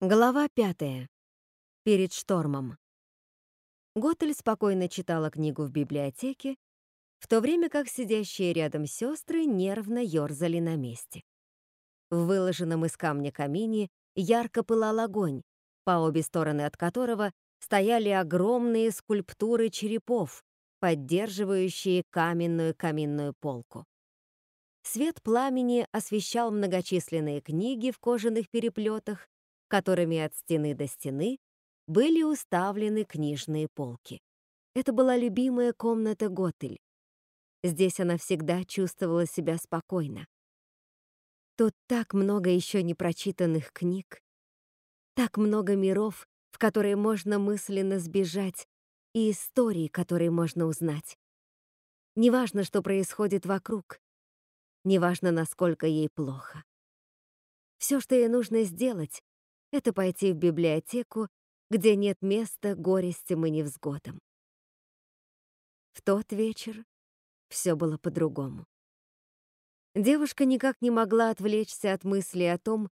Глава пятая. Перед штормом. Готель спокойно читала книгу в библиотеке, в то время как сидящие рядом сестры нервно ерзали на месте. В выложенном из камня камине ярко пылал огонь, по обе стороны от которого стояли огромные скульптуры черепов, поддерживающие каменную каминную полку. Свет пламени освещал многочисленные книги в кожаных переплетах, которыми от стены до стены были уставлены книжные полки. Это была любимая комната Готель. Здесь она всегда чувствовала себя спокойно. Тут так много еще непрочитанных книг, так много миров, в которые можно мысленно сбежать, и истории, которые можно узнать. Неважно, что происходит вокруг, неважно, насколько ей плохо. Все, что ей нужно сделать, это пойти в библиотеку, где нет места горестям и невзгодам. В тот вечер все было по-другому. Девушка никак не могла отвлечься от мысли о том,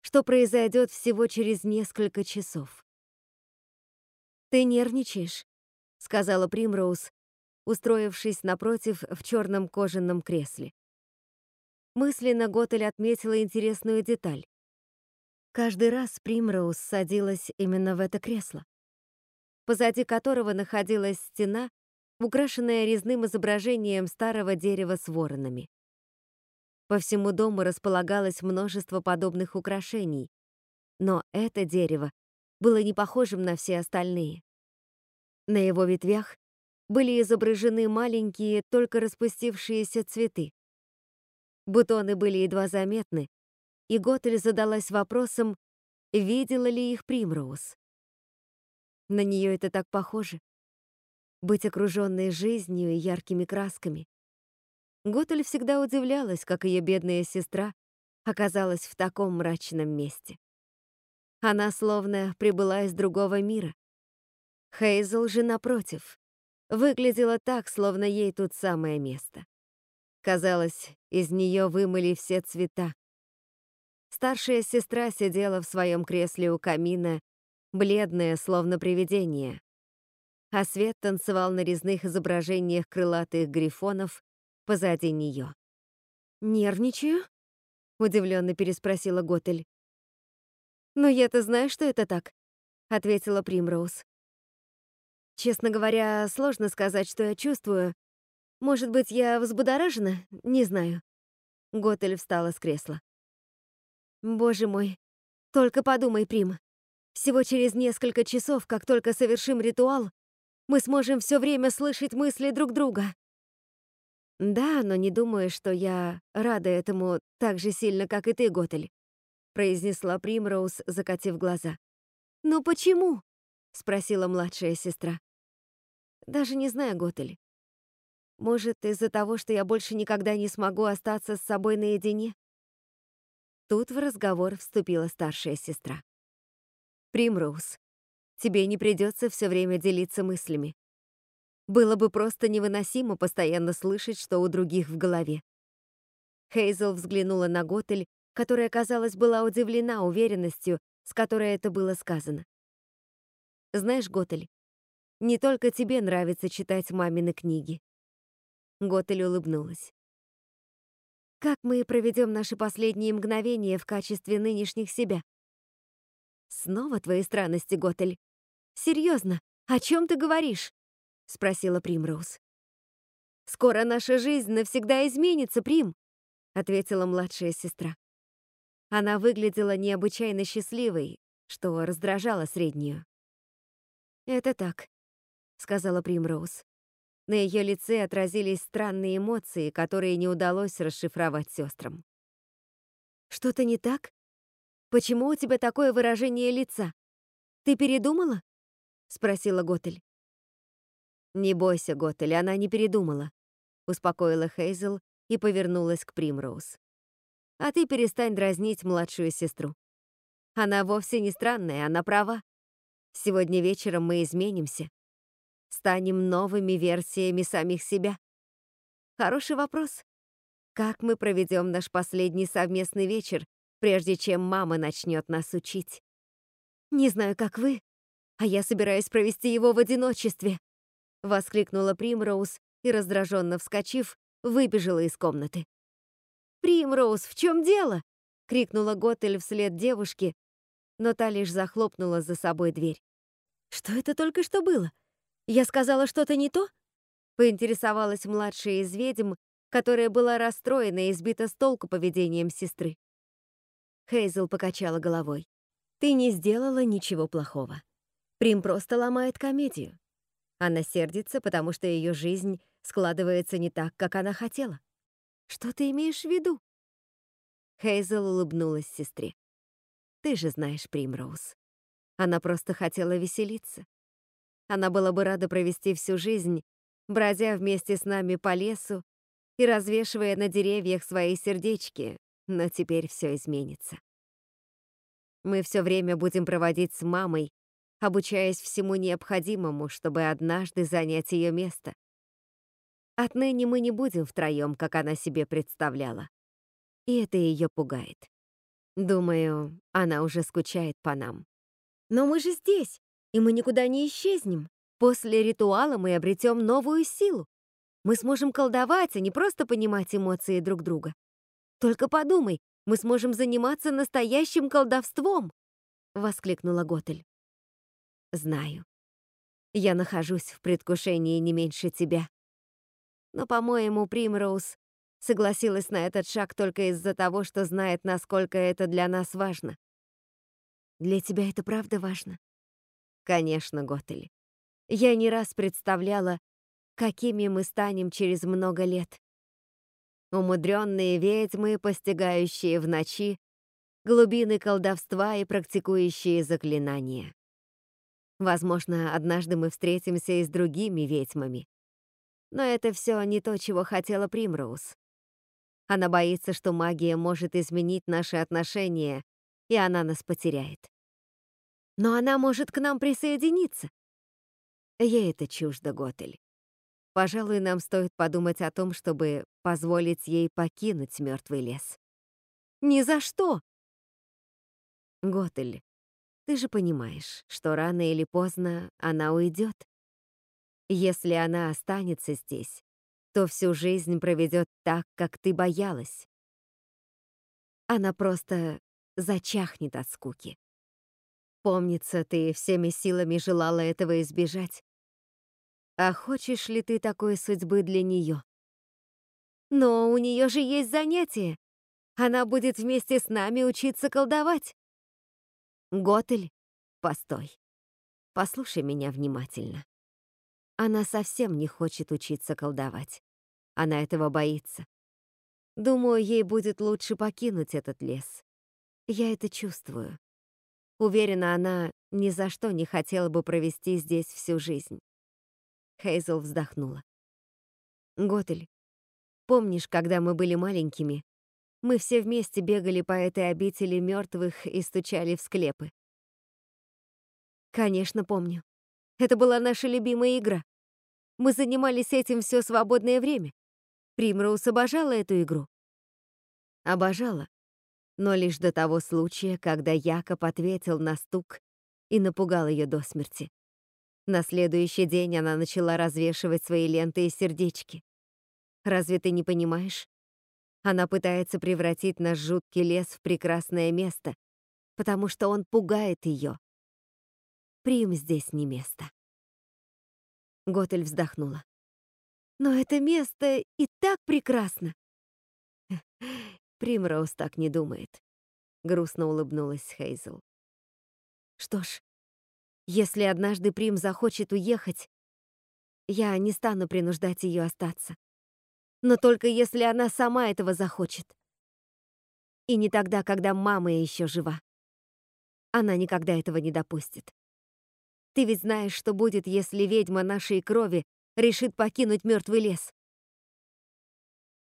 что произойдет всего через несколько часов. «Ты нервничаешь», — сказала Примроуз, устроившись напротив в черном кожаном кресле. Мысленно Готель отметила интересную деталь. Каждый раз Примроуз садилась именно в это кресло, позади которого находилась стена, украшенная резным изображением старого дерева с воронами. По всему дому располагалось множество подобных украшений, но это дерево было не похожим на все остальные. На его ветвях были изображены маленькие, только распустившиеся цветы. Бутоны были едва заметны, и Готель задалась вопросом, видела ли их Примроуз. На нее это так похоже. Быть окруженной жизнью и яркими красками. Готель всегда удивлялась, как ее бедная сестра оказалась в таком мрачном месте. Она словно прибыла из другого мира. Хейзел же, напротив, выглядела так, словно ей тут самое место. Казалось, из нее вымыли все цвета, Старшая сестра сидела в своем кресле у камина, бледная, словно привидение. А свет танцевал на резных изображениях крылатых грифонов позади нее. «Нервничаю?» — удивленно переспросила Готель. «Но я-то знаю, что это так», — ответила Примроуз. «Честно говоря, сложно сказать, что я чувствую. Может быть, я взбудоражена? Не знаю». Готель встала с кресла. Боже мой, только подумай, Прим. Всего через несколько часов, как только совершим ритуал, мы сможем все время слышать мысли друг друга. Да, но не думаю, что я рада этому так же сильно, как и ты, Готель, произнесла Примроуз, закатив глаза. Но почему? спросила младшая сестра. Даже не знаю, Готель. Может, из-за того, что я больше никогда не смогу остаться с собой наедине? Тут в разговор вступила старшая сестра. «Примроуз, тебе не придется все время делиться мыслями. Было бы просто невыносимо постоянно слышать, что у других в голове». Хейзел взглянула на Готель, которая, казалось, была удивлена уверенностью, с которой это было сказано. «Знаешь, Готель, не только тебе нравится читать мамины книги». Готель улыбнулась. Как мы проведем наши последние мгновения в качестве нынешних себя? Снова твои странности, Готель. Серьезно, о чем ты говоришь? Спросила Примроуз. Скоро наша жизнь навсегда изменится, Прим, ответила младшая сестра. Она выглядела необычайно счастливой, что раздражало среднюю. «Это так», — сказала Примроуз. На ее лице отразились странные эмоции, которые не удалось расшифровать сестрам. «Что-то не так? Почему у тебя такое выражение лица? Ты передумала?» — спросила Готель. «Не бойся, Готель, она не передумала», — успокоила Хейзел и повернулась к Примроуз. «А ты перестань дразнить младшую сестру. Она вовсе не странная, она права. Сегодня вечером мы изменимся, станем новыми версиями самих себя? Хороший вопрос. Как мы проведем наш последний совместный вечер, прежде чем мама начнет нас учить? «Не знаю, как вы, а я собираюсь провести его в одиночестве!» — воскликнула Примроуз и, раздраженно вскочив, выбежала из комнаты. «Примроуз, в чем дело?» — крикнула Готель вслед девушке, но та лишь захлопнула за собой дверь. «Что это только что было? Я сказала что-то не то?» Поинтересовалась младшая из ведьм, которая была расстроена и сбита с толку поведением сестры. Хейзел покачала головой. «Ты не сделала ничего плохого. Прим просто ломает комедию. Она сердится, потому что ее жизнь складывается не так, как она хотела. Что ты имеешь в виду?» Хейзел улыбнулась сестре. «Ты же знаешь Примроуз. Она просто хотела веселиться. Она была бы рада провести всю жизнь, бродя вместе с нами по лесу и развешивая на деревьях свои сердечки, но теперь все изменится. Мы все время будем проводить с мамой, обучаясь всему необходимому, чтобы однажды занять ее место. Отныне мы не будем втроем, как она себе представляла. И это ее пугает. Думаю, она уже скучает по нам. Но мы же здесь, и мы никуда не исчезнем. После ритуала мы обретем новую силу. Мы сможем колдовать, а не просто понимать эмоции друг друга. Только подумай, мы сможем заниматься настоящим колдовством!» — воскликнула Готель. «Знаю. Я нахожусь в предвкушении не меньше тебя. Но, по-моему, Примроуз согласилась на этот шаг только из-за того, что знает, насколько это для нас важно. Для тебя это правда важно? Конечно, Готель. Я не раз представляла, какими мы станем через много лет. Умудренные ведьмы, постигающие в ночи глубины колдовства и практикующие заклинания. Возможно, однажды мы встретимся и с другими ведьмами. Но это все не то, чего хотела Примроуз. Она боится, что магия может изменить наши отношения и она нас потеряет. Но она может к нам присоединиться. Ей это чуждо, Готель. Пожалуй, нам стоит подумать о том, чтобы позволить ей покинуть мертвый лес. Ни за что! Готель, ты же понимаешь, что рано или поздно она уйдет. Если она останется здесь, то всю жизнь проведет так, как ты боялась. Она просто зачахнет от скуки. Помнится, ты всеми силами желала этого избежать. А хочешь ли ты такой судьбы для нее? Но у нее же есть занятие. Она будет вместе с нами учиться колдовать. Готель, постой. Послушай меня внимательно. Она совсем не хочет учиться колдовать. Она этого боится. Думаю, ей будет лучше покинуть этот лес. Я это чувствую. Уверена, она ни за что не хотела бы провести здесь всю жизнь. Хейзел вздохнула. Готель, помнишь, когда мы были маленькими, мы все вместе бегали по этой обители мертвых и стучали в склепы? Конечно, помню. Это была наша любимая игра. Мы занимались этим все свободное время. Примроуз обожала эту игру. Обожала но лишь до того случая, когда Якоб ответил на стук и напугал ее до смерти. На следующий день она начала развешивать свои ленты и сердечки. Разве ты не понимаешь? Она пытается превратить наш жуткий лес в прекрасное место, потому что он пугает ее. Прим здесь не место. Готель вздохнула. Но это место и так прекрасно. Примроуз так не думает. Грустно улыбнулась Хейзел. Что ж, если однажды Прим захочет уехать, я не стану принуждать ее остаться. Но только если она сама этого захочет. И не тогда, когда мама еще жива. Она никогда этого не допустит. Ты ведь знаешь, что будет, если ведьма нашей крови решит покинуть мертвый лес.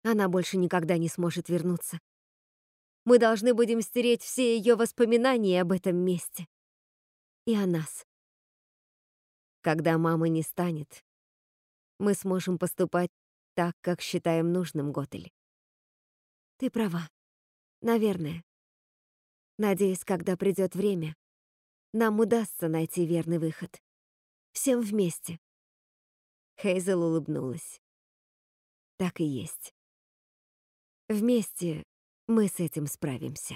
Она больше никогда не сможет вернуться. Мы должны будем стереть все ее воспоминания об этом месте. И о нас. Когда мамы не станет, мы сможем поступать так, как считаем нужным, Готель. Ты права. Наверное. Надеюсь, когда придет время, нам удастся найти верный выход. Всем вместе. Хейзел улыбнулась. Так и есть. Вместе мы с этим справимся.